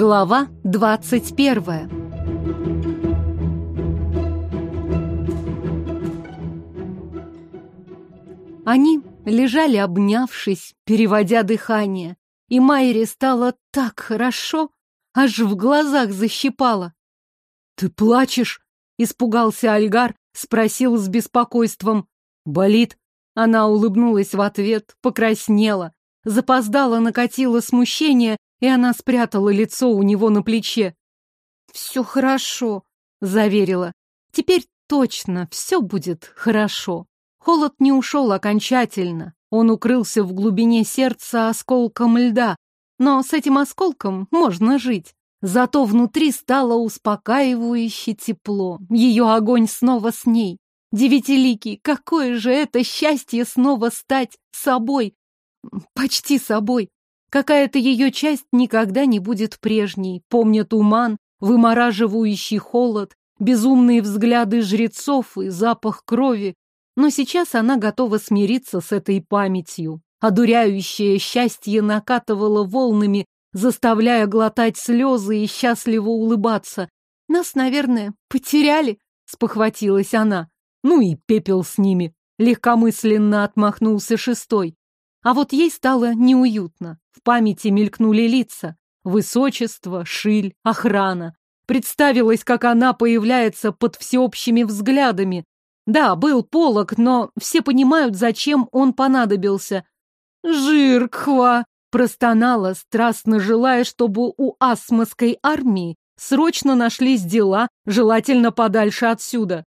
Глава двадцать первая Они лежали обнявшись, переводя дыхание, и Майре стало так хорошо, аж в глазах защипало. «Ты плачешь?» — испугался Альгар, спросил с беспокойством. «Болит?» Она улыбнулась в ответ, покраснела. Запоздала, накатило смущение, и она спрятала лицо у него на плече. «Все хорошо», — заверила. «Теперь точно все будет хорошо». Холод не ушел окончательно. Он укрылся в глубине сердца осколком льда. Но с этим осколком можно жить. Зато внутри стало успокаивающе тепло. Ее огонь снова с ней. Девятиликий, какое же это счастье снова стать собой. Почти собой. Какая-то ее часть никогда не будет прежней. Помня туман, вымораживающий холод, безумные взгляды жрецов и запах крови. Но сейчас она готова смириться с этой памятью. Одуряющее счастье накатывало волнами заставляя глотать слезы и счастливо улыбаться. «Нас, наверное, потеряли», — спохватилась она. Ну и пепел с ними. Легкомысленно отмахнулся шестой. А вот ей стало неуютно. В памяти мелькнули лица. Высочество, шиль, охрана. Представилось, как она появляется под всеобщими взглядами. Да, был полог, но все понимают, зачем он понадобился. «Жиркхва!» Простонала, страстно желая, чтобы у асмосской армии срочно нашлись дела, желательно подальше отсюда.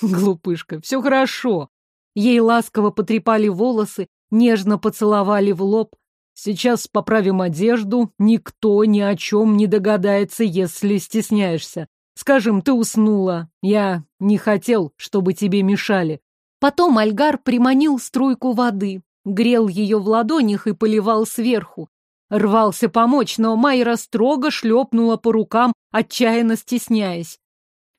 Глупышка, все хорошо. Ей ласково потрепали волосы, нежно поцеловали в лоб. Сейчас поправим одежду, никто ни о чем не догадается, если стесняешься. Скажем, ты уснула. Я не хотел, чтобы тебе мешали. Потом Альгар приманил струйку воды, грел ее в ладонях и поливал сверху. Рвался помочь, но Майра строго шлепнула по рукам, отчаянно стесняясь.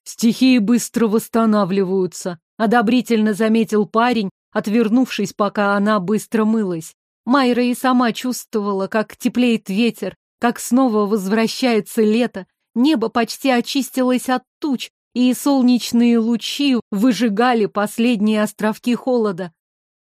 Стихии быстро восстанавливаются, одобрительно заметил парень, отвернувшись, пока она быстро мылась. Майра и сама чувствовала, как теплеет ветер, как снова возвращается лето. Небо почти очистилось от туч, и солнечные лучи выжигали последние островки холода.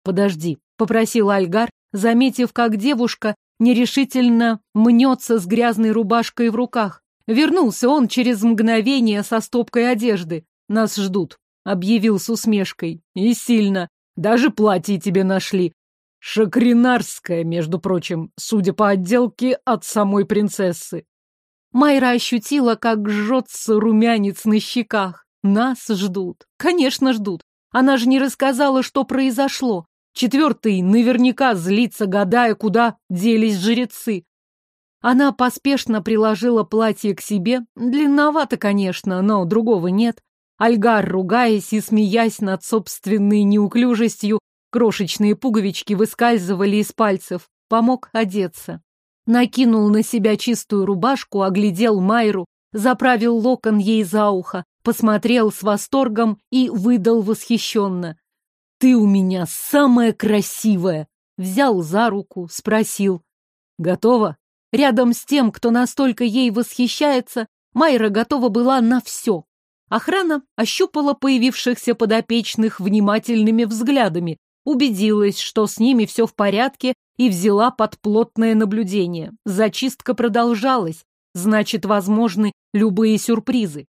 «Подожди», — попросил Альгар, заметив, как девушка нерешительно мнется с грязной рубашкой в руках. Вернулся он через мгновение со стопкой одежды. «Нас ждут», — объявил с усмешкой. «И сильно. Даже платье тебе нашли. Шакринарское, между прочим, судя по отделке, от самой принцессы». Майра ощутила, как жжется румянец на щеках. Нас ждут. Конечно, ждут. Она же не рассказала, что произошло. Четвертый наверняка злится, гадая, куда делись жрецы. Она поспешно приложила платье к себе. Длинновато, конечно, но другого нет. Альгар, ругаясь и смеясь над собственной неуклюжестью, крошечные пуговички выскальзывали из пальцев. Помог одеться. Накинул на себя чистую рубашку, оглядел Майру, заправил локон ей за ухо, посмотрел с восторгом и выдал восхищенно. «Ты у меня самая красивая!» Взял за руку, спросил. «Готова?» Рядом с тем, кто настолько ей восхищается, Майра готова была на все. Охрана ощупала появившихся подопечных внимательными взглядами, убедилась, что с ними все в порядке, и взяла под плотное наблюдение. Зачистка продолжалась, значит, возможны любые сюрпризы.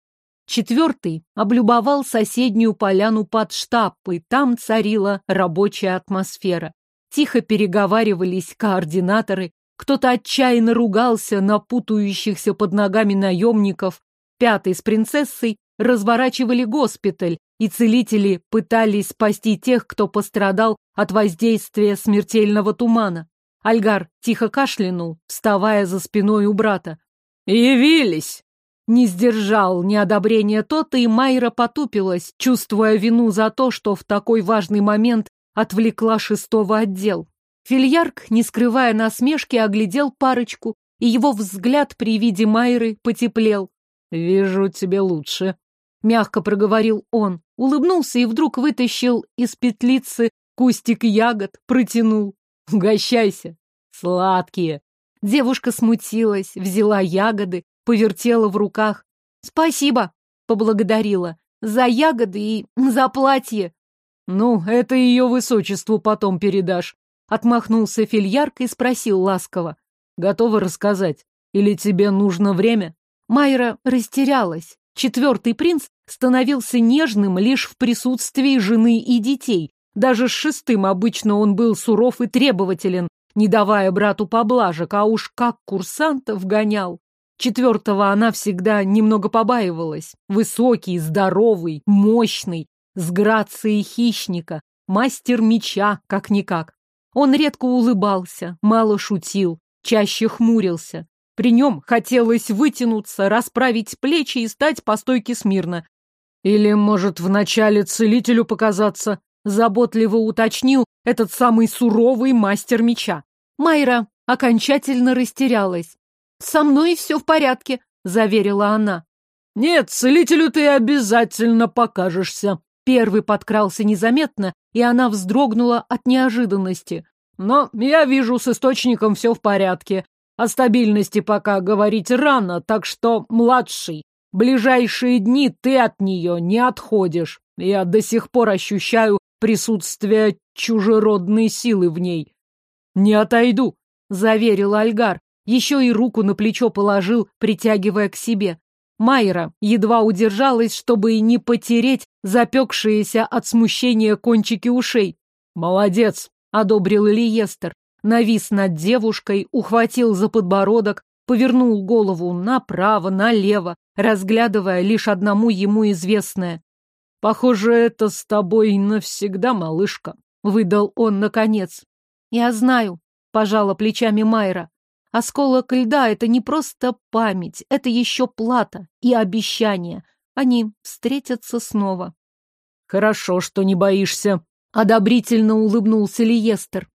Четвертый облюбовал соседнюю поляну под штаб, и там царила рабочая атмосфера. Тихо переговаривались координаторы, кто-то отчаянно ругался на путающихся под ногами наемников. Пятый с принцессой разворачивали госпиталь, и целители пытались спасти тех, кто пострадал от воздействия смертельного тумана. Альгар тихо кашлянул, вставая за спиной у брата. «Явились!» Не сдержал неодобрения тот, и Майра потупилась, чувствуя вину за то, что в такой важный момент отвлекла шестого отдел. Фильярк, не скрывая насмешки, оглядел парочку, и его взгляд при виде Майры потеплел. «Вижу, тебе лучше», — мягко проговорил он, улыбнулся и вдруг вытащил из петлицы кустик ягод, протянул. «Угощайся! Сладкие!» Девушка смутилась, взяла ягоды, повертела в руках. «Спасибо!» — поблагодарила. «За ягоды и за платье!» «Ну, это ее высочеству потом передашь», — отмахнулся Фильярк и спросил ласково. «Готова рассказать? Или тебе нужно время?» Майра растерялась. Четвертый принц становился нежным лишь в присутствии жены и детей. Даже с шестым обычно он был суров и требователен, не давая брату поблажек, а уж как курсантов гонял. Четвертого она всегда немного побаивалась. Высокий, здоровый, мощный, с грацией хищника, мастер меча, как-никак. Он редко улыбался, мало шутил, чаще хмурился. При нем хотелось вытянуться, расправить плечи и стать по стойке смирно. Или, может, вначале целителю показаться, заботливо уточнил этот самый суровый мастер меча. Майра окончательно растерялась. «Со мной все в порядке», — заверила она. «Нет, целителю ты обязательно покажешься», Первый подкрался незаметно, и она вздрогнула от неожиданности. Но я вижу, с источником все в порядке. О стабильности пока говорить рано, так что, младший, ближайшие дни ты от нее не отходишь. Я до сих пор ощущаю присутствие чужеродной силы в ней. Не отойду, заверил Альгар. Еще и руку на плечо положил, притягивая к себе. Майра едва удержалась, чтобы и не потереть запекшиеся от смущения кончики ушей. «Молодец!» — одобрил Ильестер. Навис над девушкой, ухватил за подбородок, повернул голову направо, налево, разглядывая лишь одному ему известное. «Похоже, это с тобой навсегда, малышка», — выдал он наконец. «Я знаю», — пожала плечами Майра. Осколок льда — это не просто память, это еще плата и обещание. Они встретятся снова. Хорошо, что не боишься. Одобрительно улыбнулся Лиестер.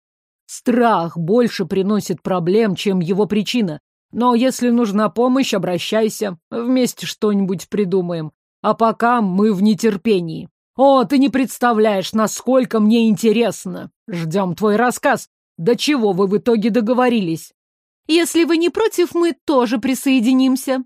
Страх больше приносит проблем, чем его причина. Но если нужна помощь, обращайся. Вместе что-нибудь придумаем. А пока мы в нетерпении. О, ты не представляешь, насколько мне интересно. Ждем твой рассказ. До чего вы в итоге договорились? Если вы не против, мы тоже присоединимся.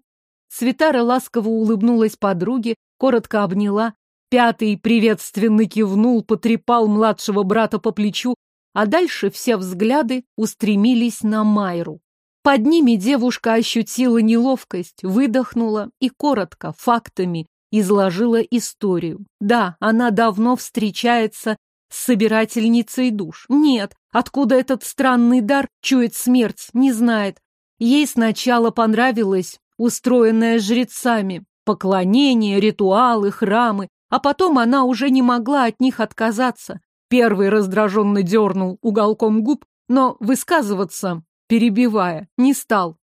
Светара ласково улыбнулась подруге, коротко обняла. Пятый приветственно кивнул, потрепал младшего брата по плечу, а дальше все взгляды устремились на Майру. Под ними девушка ощутила неловкость, выдохнула и коротко, фактами, изложила историю. Да, она давно встречается с собирательницей душ. Нет, Откуда этот странный дар чует смерть, не знает. Ей сначала понравилось устроенное жрецами, поклонение, ритуалы, храмы, а потом она уже не могла от них отказаться. Первый раздраженно дернул уголком губ, но высказываться, перебивая, не стал.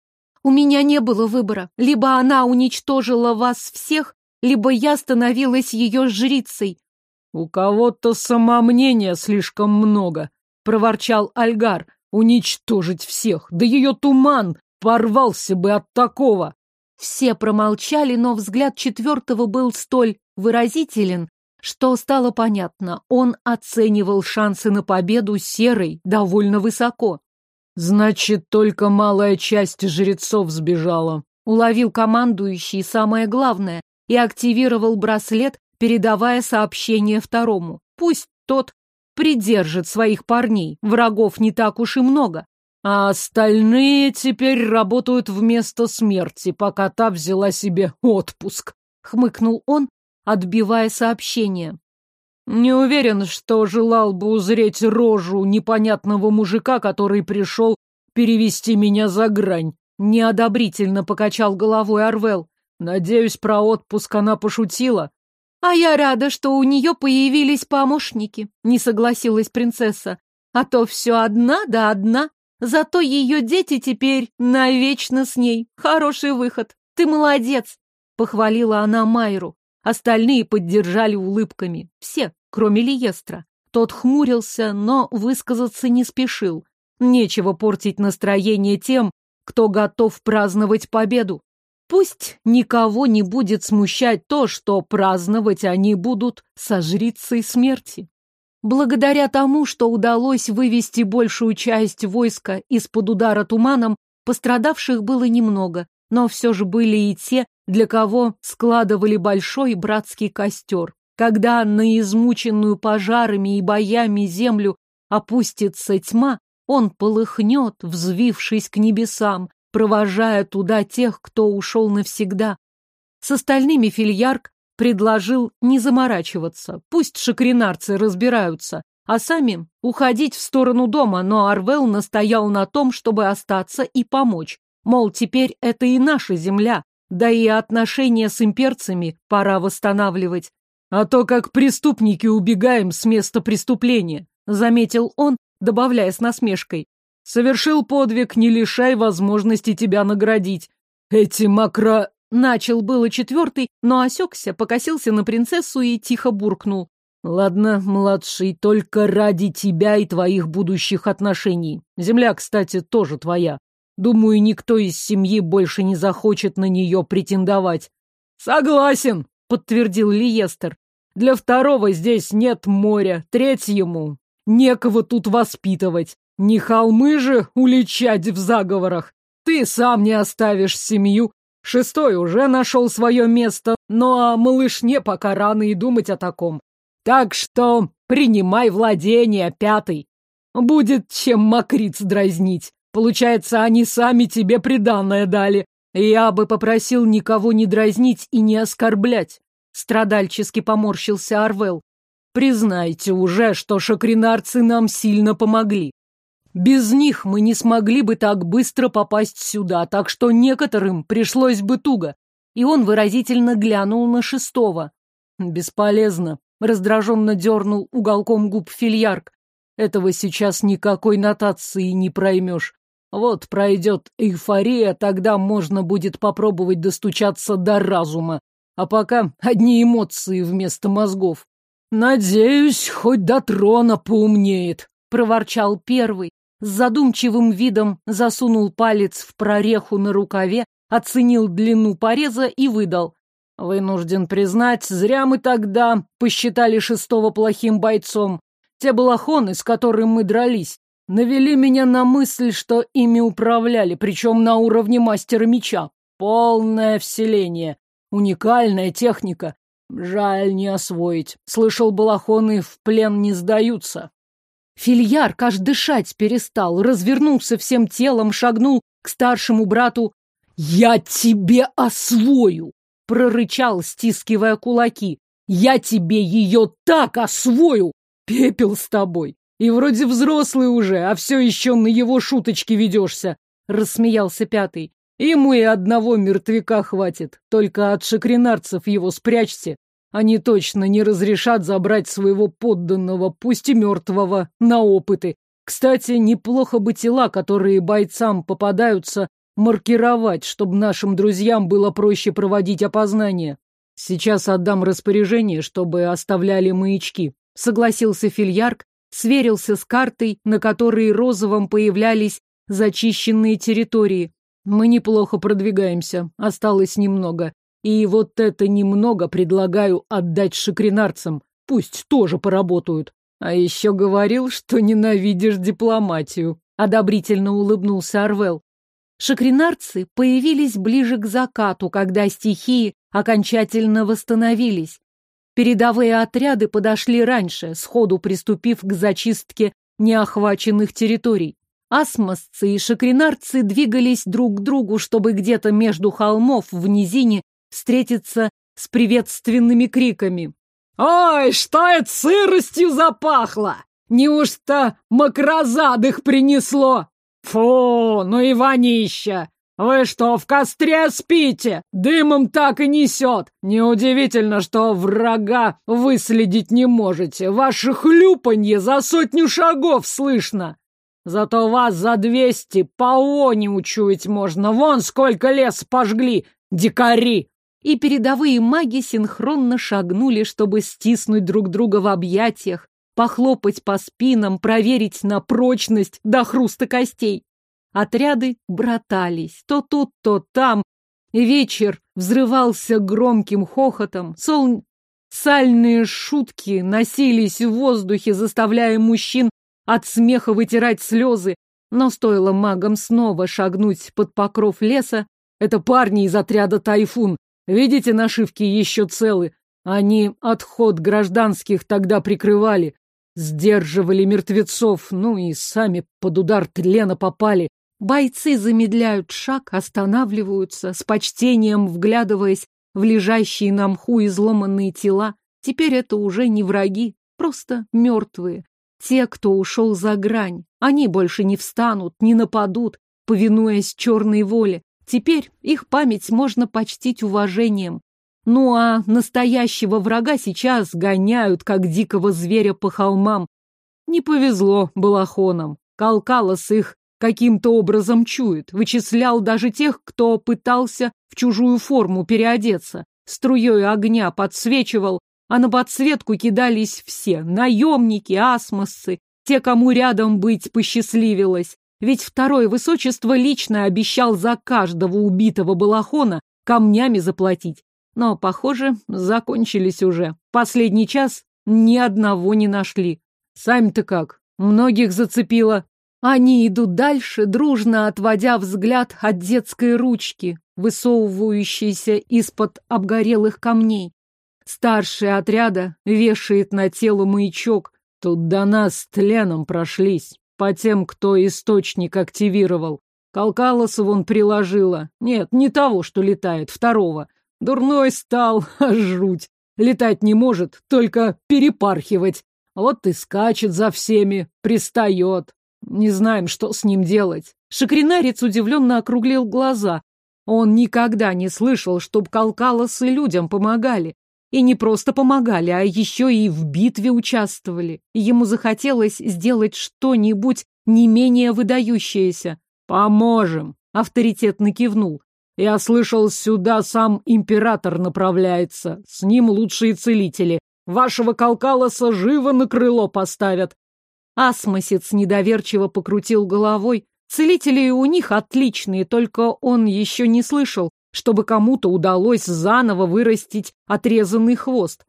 У меня не было выбора. Либо она уничтожила вас всех, либо я становилась ее жрицей. У кого-то самомнения слишком много, — проворчал Альгар. «Уничтожить всех! Да ее туман порвался бы от такого!» Все промолчали, но взгляд четвертого был столь выразителен, что стало понятно, он оценивал шансы на победу серой довольно высоко. «Значит, только малая часть жрецов сбежала», — уловил командующий самое главное и активировал браслет, передавая сообщение второму. Пусть тот придержит своих парней, врагов не так уж и много. А остальные теперь работают вместо смерти, пока та взяла себе отпуск. Хмыкнул он, отбивая сообщение. Не уверен, что желал бы узреть рожу непонятного мужика, который пришел перевести меня за грань. Неодобрительно покачал головой Арвел. Надеюсь, про отпуск она пошутила. «А я рада, что у нее появились помощники», — не согласилась принцесса. «А то все одна да одна. Зато ее дети теперь навечно с ней. Хороший выход. Ты молодец», — похвалила она Майру. Остальные поддержали улыбками. Все, кроме Лиестра. Тот хмурился, но высказаться не спешил. Нечего портить настроение тем, кто готов праздновать победу. Пусть никого не будет смущать то, что праздновать они будут со жрицей смерти. Благодаря тому, что удалось вывести большую часть войска из-под удара туманом, Пострадавших было немного, но все же были и те, для кого складывали большой братский костер. Когда на измученную пожарами и боями землю опустится тьма, он полыхнет, взвившись к небесам, провожая туда тех, кто ушел навсегда. С остальными фильярк предложил не заморачиваться, пусть шакринарцы разбираются, а сами уходить в сторону дома, но Арвел настоял на том, чтобы остаться и помочь. Мол, теперь это и наша земля, да и отношения с имперцами пора восстанавливать. А то как преступники убегаем с места преступления, заметил он, добавляя с насмешкой. Совершил подвиг, не лишай возможности тебя наградить. Эти макро... Начал было четвертый, но осекся, покосился на принцессу и тихо буркнул. Ладно, младший, только ради тебя и твоих будущих отношений. Земля, кстати, тоже твоя. Думаю, никто из семьи больше не захочет на нее претендовать. Согласен, подтвердил Лиестер. Для второго здесь нет моря, третьему некого тут воспитывать. Не холмы же уличать в заговорах. Ты сам не оставишь семью. Шестой уже нашел свое место, но малышне пока рано и думать о таком. Так что принимай владение, пятый. Будет чем мокриц дразнить. Получается, они сами тебе приданное дали. Я бы попросил никого не дразнить и не оскорблять. Страдальчески поморщился Арвел. Признайте уже, что шакринарцы нам сильно помогли. Без них мы не смогли бы так быстро попасть сюда, так что некоторым пришлось бы туго. И он выразительно глянул на шестого. Бесполезно. Раздраженно дернул уголком губ фильярк. Этого сейчас никакой нотации не проймешь. Вот пройдет эйфория, тогда можно будет попробовать достучаться до разума. А пока одни эмоции вместо мозгов. «Надеюсь, хоть до трона поумнеет», — проворчал первый, с задумчивым видом засунул палец в прореху на рукаве, оценил длину пореза и выдал. Вынужден признать, зря мы тогда посчитали шестого плохим бойцом. Те балахоны, с которым мы дрались, навели меня на мысль, что ими управляли, причем на уровне мастера меча. Полное вселение, уникальная техника. Жаль не освоить. Слышал, балахоны в плен не сдаются. Фильяр аж дышать перестал, развернулся всем телом, шагнул к старшему брату. «Я тебе освою!» — прорычал, стискивая кулаки. «Я тебе ее так освою! Пепел с тобой! И вроде взрослый уже, а все еще на его шуточки ведешься!» — рассмеялся пятый. Ему и одного мертвяка хватит. Только от шакринарцев его спрячьте. Они точно не разрешат забрать своего подданного, пусть и мертвого, на опыты. Кстати, неплохо бы тела, которые бойцам попадаются, маркировать, чтобы нашим друзьям было проще проводить опознание. Сейчас отдам распоряжение, чтобы оставляли маячки. Согласился Фильярк, сверился с картой, на которой розовым появлялись зачищенные территории. Мы неплохо продвигаемся, осталось немного. И вот это немного предлагаю отдать шакринарцам. Пусть тоже поработают. А еще говорил, что ненавидишь дипломатию. Одобрительно улыбнулся Арвел. Шакринарцы появились ближе к закату, когда стихии окончательно восстановились. Передовые отряды подошли раньше, сходу приступив к зачистке неохваченных территорий. Асмосцы и шакринарцы двигались друг к другу, чтобы где-то между холмов в низине встретиться с приветственными криками. «Ой, что это сыростью запахло! Неужто макрозадых принесло? Фу, ну и вонища! Вы что, в костре спите? Дымом так и несет! Неудивительно, что врага выследить не можете. Ваше хлюпанье за сотню шагов слышно!» Зато вас за двести по вони учуять можно. Вон сколько лес пожгли, дикари!» И передовые маги синхронно шагнули, чтобы стиснуть друг друга в объятиях, похлопать по спинам, проверить на прочность до хруста костей. Отряды братались, то тут, то там. Вечер взрывался громким хохотом, солн... Сальные шутки носились в воздухе, заставляя мужчин от смеха вытирать слезы. Но стоило магам снова шагнуть под покров леса. Это парни из отряда «Тайфун». Видите, нашивки еще целы. Они отход гражданских тогда прикрывали. Сдерживали мертвецов, ну и сами под удар тлена попали. Бойцы замедляют шаг, останавливаются, с почтением вглядываясь в лежащие на мху изломанные тела. Теперь это уже не враги, просто мертвые. Те, кто ушел за грань. Они больше не встанут, не нападут, повинуясь черной воле. Теперь их память можно почтить уважением. Ну а настоящего врага сейчас гоняют, как дикого зверя по холмам. Не повезло балахонам. Калкалос их каким-то образом чует, вычислял даже тех, кто пытался в чужую форму переодеться, струей огня подсвечивал, а на подсветку кидались все — наемники, асмосцы, те, кому рядом быть посчастливилось. Ведь второе высочество лично обещал за каждого убитого балахона камнями заплатить. Но, похоже, закончились уже. Последний час ни одного не нашли. Сами-то как? Многих зацепило. Они идут дальше, дружно отводя взгляд от детской ручки, высовывающейся из-под обгорелых камней. Старший отряда вешает на тело маячок. Тут до нас тленом прошлись, по тем, кто источник активировал. Калкалоса вон приложила. Нет, не того, что летает, второго. Дурной стал, а жуть. Летать не может, только перепархивать. Вот и скачет за всеми, пристает. Не знаем, что с ним делать. Шакринарец удивленно округлил глаза. Он никогда не слышал, чтоб Калкалосы людям помогали. И не просто помогали, а еще и в битве участвовали. Ему захотелось сделать что-нибудь не менее выдающееся. «Поможем!» — авторитетно кивнул. «Я слышал, сюда сам император направляется. С ним лучшие целители. Вашего Калкалоса живо на крыло поставят. Асмосец недоверчиво покрутил головой. Целители у них отличные, только он еще не слышал, чтобы кому-то удалось заново вырастить отрезанный хвост.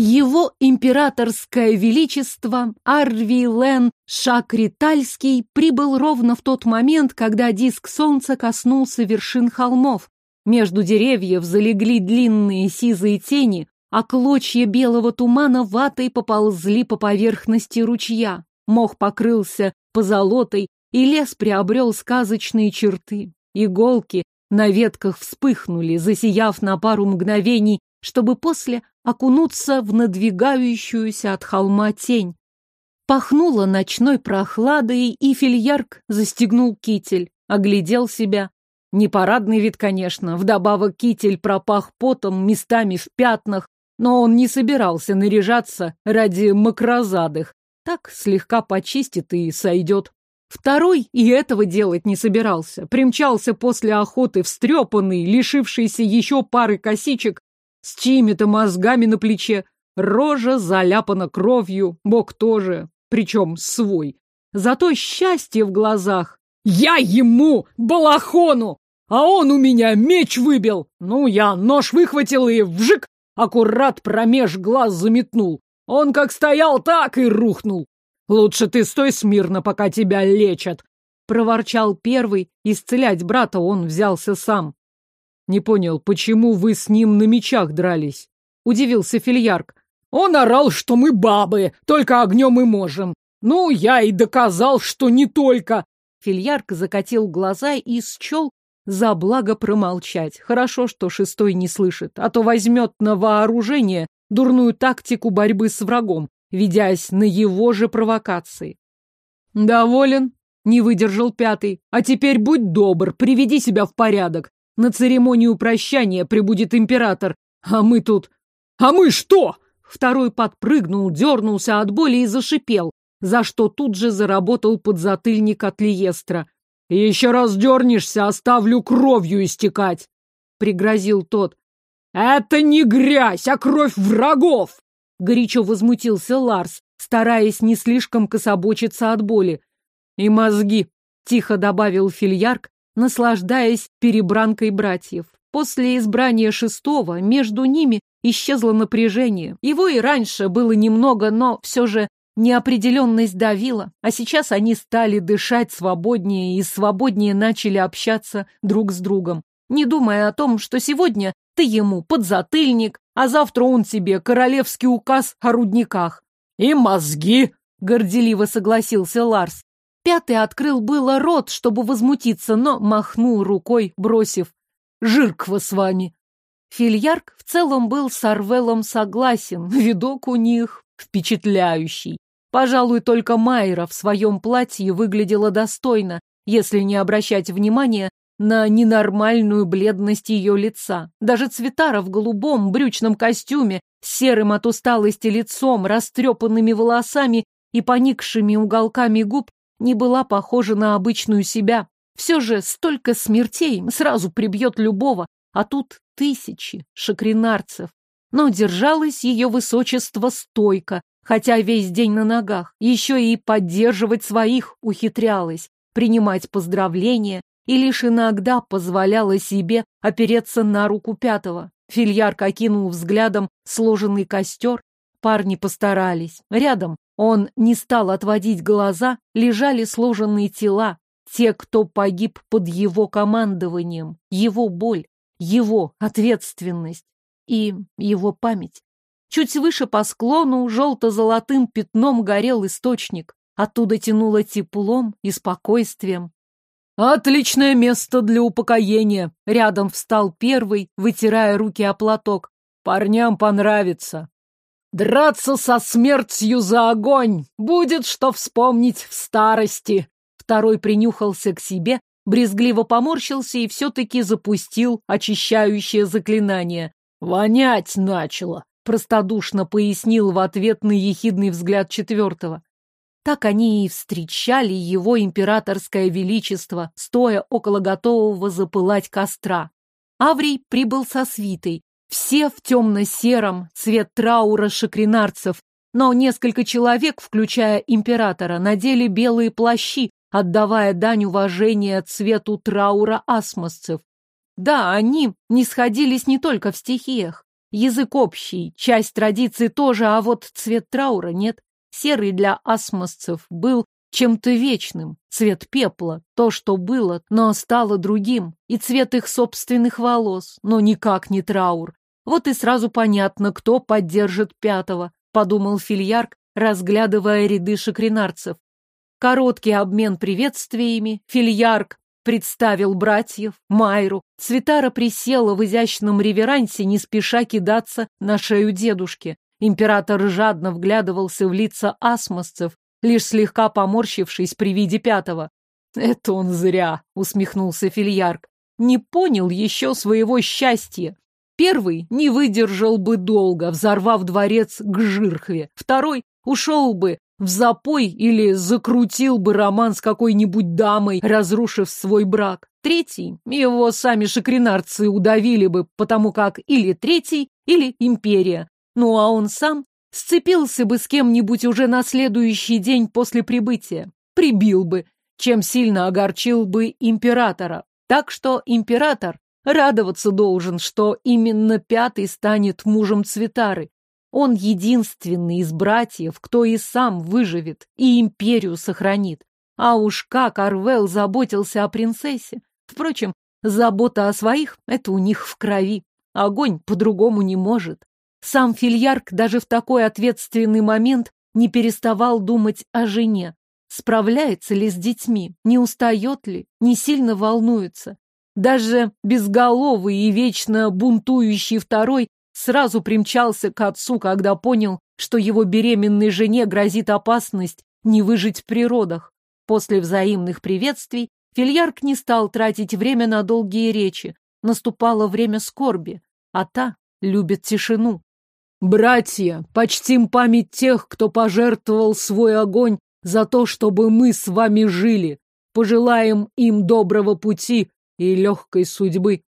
Его императорское величество Арвилен Шакритальский прибыл ровно в тот момент, когда диск солнца коснулся вершин холмов. Между деревьев залегли длинные сизые тени, а клочья белого тумана ватой поползли по поверхности ручья. Мох покрылся позолотой, и лес приобрел сказочные черты. Иголки на ветках вспыхнули, засияв на пару мгновений, чтобы после окунуться в надвигающуюся от холма тень. Пахнуло ночной прохладой, и фильярк застегнул китель, оглядел себя. Непарадный вид, конечно, вдобавок китель пропах потом, местами в пятнах, но он не собирался наряжаться ради макрозадых. Так слегка почистит и сойдет. Второй и этого делать не собирался. Примчался после охоты встрепанный, лишившийся еще пары косичек, с чьими-то мозгами на плече. Рожа заляпана кровью, бок тоже, причем свой. Зато счастье в глазах. «Я ему, балахону! А он у меня меч выбил! Ну, я нож выхватил и вжик аккурат промеж глаз заметнул. Он как стоял, так и рухнул. Лучше ты стой смирно, пока тебя лечат. Проворчал первый, исцелять брата он взялся сам. Не понял, почему вы с ним на мечах дрались? Удивился Фильярк. Он орал, что мы бабы, только огнем и можем. Ну, я и доказал, что не только. Фильярк закатил глаза и счел, за благо промолчать. Хорошо, что шестой не слышит, а то возьмет на вооружение дурную тактику борьбы с врагом, ведясь на его же провокации. «Доволен?» — не выдержал пятый. «А теперь будь добр, приведи себя в порядок. На церемонию прощания прибудет император, а мы тут...» «А мы что?» Второй подпрыгнул, дернулся от боли и зашипел, за что тут же заработал подзатыльник от Лиестра. «Еще раз дернешься, оставлю кровью истекать!» — пригрозил тот. «Это не грязь, а кровь врагов!» — горячо возмутился Ларс, стараясь не слишком кособочиться от боли. «И мозги!» — тихо добавил Фильярк, наслаждаясь перебранкой братьев. После избрания шестого между ними исчезло напряжение. Его и раньше было немного, но все же Неопределенность давила, а сейчас они стали дышать свободнее и свободнее начали общаться друг с другом, не думая о том, что сегодня ты ему подзатыльник, а завтра он тебе королевский указ о рудниках. «И мозги!» — горделиво согласился Ларс. Пятый открыл было рот, чтобы возмутиться, но махнул рукой, бросив. «Жирква с вами!» Фильярк в целом был с Арвелом согласен, видок у них впечатляющий. Пожалуй, только Майра в своем платье выглядела достойно, если не обращать внимания на ненормальную бледность ее лица. Даже Цветара в голубом брючном костюме, серым от усталости лицом, растрепанными волосами и поникшими уголками губ не была похожа на обычную себя. Все же столько смертей сразу прибьет любого, а тут тысячи шакринарцев. Но держалось ее высочество стойко, хотя весь день на ногах, еще и поддерживать своих ухитрялась, принимать поздравления и лишь иногда позволяла себе опереться на руку пятого. Фильярк окинул взглядом сложенный костер. Парни постарались. Рядом он не стал отводить глаза, лежали сложенные тела, те, кто погиб под его командованием, его боль, его ответственность и его память. Чуть выше по склону желто-золотым пятном горел источник. Оттуда тянуло теплом и спокойствием. «Отличное место для упокоения!» Рядом встал первый, вытирая руки о платок. «Парням понравится!» «Драться со смертью за огонь! Будет что вспомнить в старости!» Второй принюхался к себе, брезгливо поморщился и все-таки запустил очищающее заклинание. «Вонять начало!» Простодушно пояснил в ответ на ехидный взгляд четвертого. Так они и встречали его императорское величество, стоя около готового запылать костра. Аврий прибыл со свитой, все в темно-сером, цвет траура шакринарцев, но несколько человек, включая императора, надели белые плащи, отдавая дань уважения цвету траура асмосцев. Да, они не сходились не только в стихиях. Язык общий, часть традиции тоже, а вот цвет траура нет. Серый для асмосцев был чем-то вечным, цвет пепла, то, что было, но стало другим, и цвет их собственных волос, но никак не траур. Вот и сразу понятно, кто поддержит пятого, подумал Фильярк, разглядывая ряды шакринарцев. Короткий обмен приветствиями, Фильярк представил братьев, Майру. Цветара присела в изящном реверансе, не спеша кидаться на шею дедушки. Император жадно вглядывался в лица асмосцев, лишь слегка поморщившись при виде пятого. «Это он зря», — усмехнулся Фильярк. «Не понял еще своего счастья. Первый не выдержал бы долго, взорвав дворец к Жирхве. Второй ушел бы в запой или закрутил бы роман с какой-нибудь дамой, разрушив свой брак. Третий, его сами шакринарцы удавили бы, потому как или третий, или империя. Ну а он сам сцепился бы с кем-нибудь уже на следующий день после прибытия. Прибил бы, чем сильно огорчил бы императора. Так что император радоваться должен, что именно пятый станет мужем Цветары. Он единственный из братьев, кто и сам выживет, и империю сохранит. А уж как Арвел заботился о принцессе. Впрочем, забота о своих — это у них в крови. Огонь по-другому не может. Сам Фильярк даже в такой ответственный момент не переставал думать о жене. Справляется ли с детьми, не устает ли, не сильно волнуется. Даже безголовый и вечно бунтующий второй сразу примчался к отцу, когда понял, что его беременной жене грозит опасность не выжить в природах. После взаимных приветствий Фильярк не стал тратить время на долгие речи. Наступало время скорби, а та любит тишину. «Братья, почтим память тех, кто пожертвовал свой огонь за то, чтобы мы с вами жили. Пожелаем им доброго пути и легкой судьбы.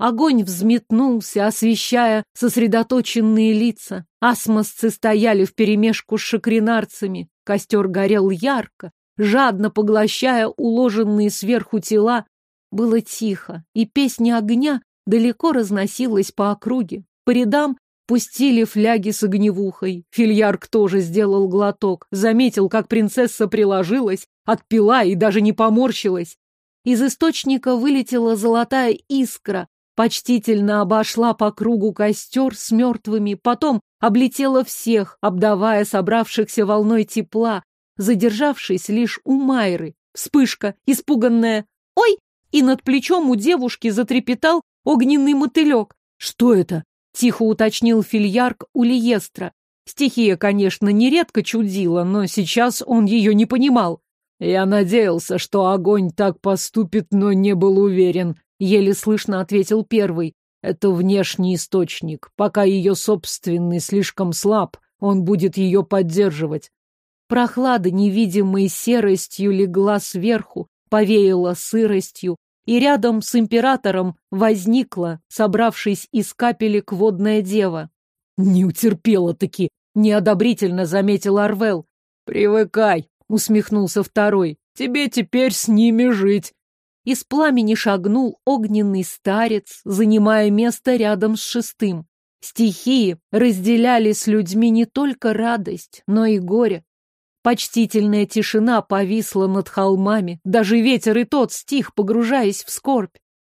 Огонь взметнулся, освещая сосредоточенные лица. Асмосцы стояли вперемешку с шакринарцами. Костер горел ярко, жадно поглощая уложенные сверху тела. Было тихо, и песня огня далеко разносилась по округе. По рядам Впустили фляги с огневухой. Фильярк тоже сделал глоток. Заметил, как принцесса приложилась, отпила и даже не поморщилась. Из источника вылетела золотая искра, почтительно обошла по кругу костер с мертвыми, потом облетела всех, обдавая собравшихся волной тепла, задержавшись лишь у Майры. Вспышка, испуганная «Ой!» и над плечом у девушки затрепетал огненный мотылек. «Что это?» — тихо уточнил фильярк у Лиестра. Стихия, конечно, нередко чудила, но сейчас он ее не понимал. «Я надеялся, что огонь так поступит, но не был уверен», — еле слышно ответил первый. «Это внешний источник. Пока ее собственный слишком слаб, он будет ее поддерживать». Прохлада невидимой серостью легла сверху, повеяла сыростью, и рядом с императором возникла, собравшись из капелек, водная дева. «Не утерпела-таки!» — неодобрительно заметил Арвел. «Привыкай!» — усмехнулся второй. «Тебе теперь с ними жить!» Из пламени шагнул огненный старец, занимая место рядом с шестым. Стихии разделяли с людьми не только радость, но и горе. Почтительная тишина повисла над холмами, даже ветер и тот стих, погружаясь в скорбь.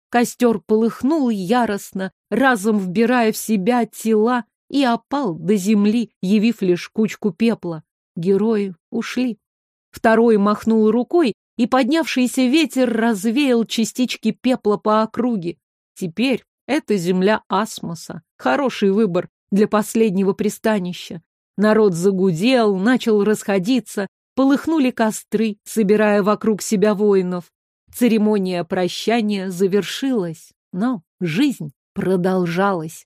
Костер полыхнул яростно, разом вбирая в себя тела, и опал до земли, явив лишь кучку пепла. Герои ушли. Второй махнул рукой, и поднявшийся ветер развеял частички пепла по округе. Теперь это земля Асмоса. Хороший выбор для последнего пристанища. Народ загудел, начал расходиться, полыхнули костры, собирая вокруг себя воинов. Церемония прощания завершилась, но жизнь продолжалась.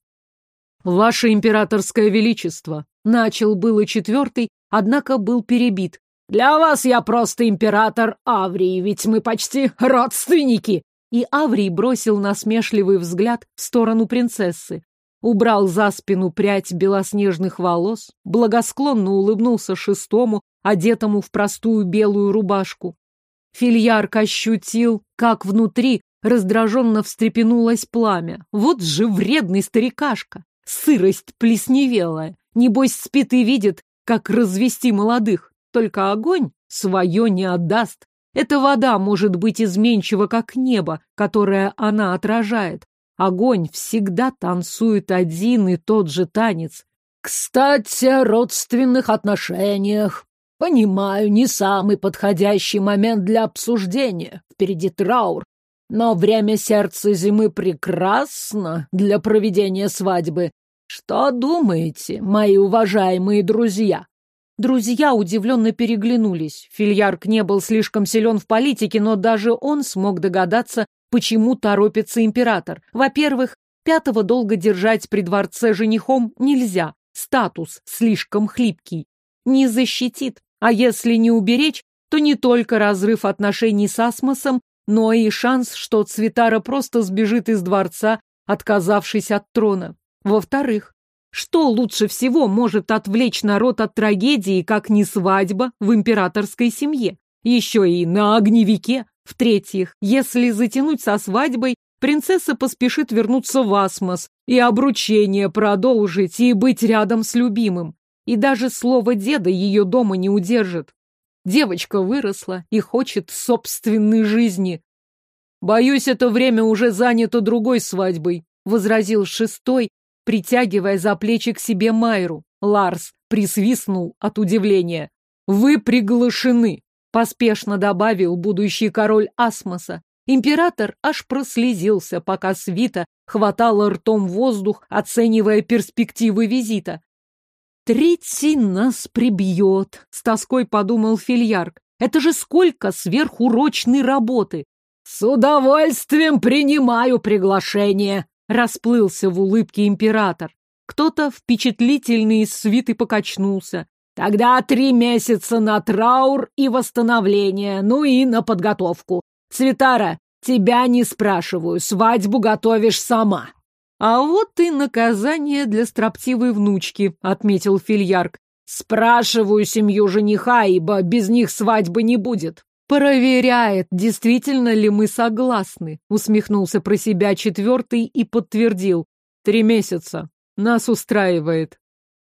«Ваше императорское величество!» Начал было четвертый, однако был перебит. «Для вас я просто император Аврии, ведь мы почти родственники!» И Аврий бросил насмешливый взгляд в сторону принцессы убрал за спину прядь белоснежных волос, благосклонно улыбнулся шестому, одетому в простую белую рубашку. Фильярк ощутил, как внутри раздраженно встрепенулось пламя. Вот же вредный старикашка! Сырость плесневелая. Небось, спит и видит, как развести молодых. Только огонь свое не отдаст. Эта вода может быть изменчива, как небо, которое она отражает. Огонь всегда танцует один и тот же танец. Кстати, о родственных отношениях. Понимаю, не самый подходящий момент для обсуждения. Впереди траур. Но время сердца зимы прекрасно для проведения свадьбы. Что думаете, мои уважаемые друзья? Друзья удивленно переглянулись. Фильярк не был слишком силен в политике, но даже он смог догадаться, почему торопится император. Во-первых, пятого долго держать при дворце женихом нельзя. Статус слишком хлипкий. Не защитит. А если не уберечь, то не только разрыв отношений с Асмосом, но и шанс, что Цветара просто сбежит из дворца, отказавшись от трона. Во-вторых, что лучше всего может отвлечь народ от трагедии, как не свадьба в императорской семье? Еще и на огневике. В-третьих, если затянуть со свадьбой, принцесса поспешит вернуться в Асмос и обручение продолжить, и быть рядом с любимым. И даже слово деда ее дома не удержит. Девочка выросла и хочет собственной жизни. «Боюсь, это время уже занято другой свадьбой», — возразил шестой, притягивая за плечи к себе Майру. Ларс присвистнул от удивления. «Вы приглашены!» поспешно добавил будущий король Асмоса. Император аж прослезился, пока свита хватала ртом воздух, оценивая перспективы визита. «Третий нас прибьет», — с тоской подумал Фильярк. «Это же сколько сверхурочной работы!» «С удовольствием принимаю приглашение», — расплылся в улыбке император. Кто-то впечатлительный из свиты покачнулся. Тогда три месяца на траур и восстановление, ну и на подготовку. Цветара, тебя не спрашиваю, свадьбу готовишь сама. А вот и наказание для строптивой внучки, отметил Фильярк. Спрашиваю семью жениха, ибо без них свадьбы не будет. Проверяет, действительно ли мы согласны, усмехнулся про себя четвертый и подтвердил. Три месяца. Нас устраивает.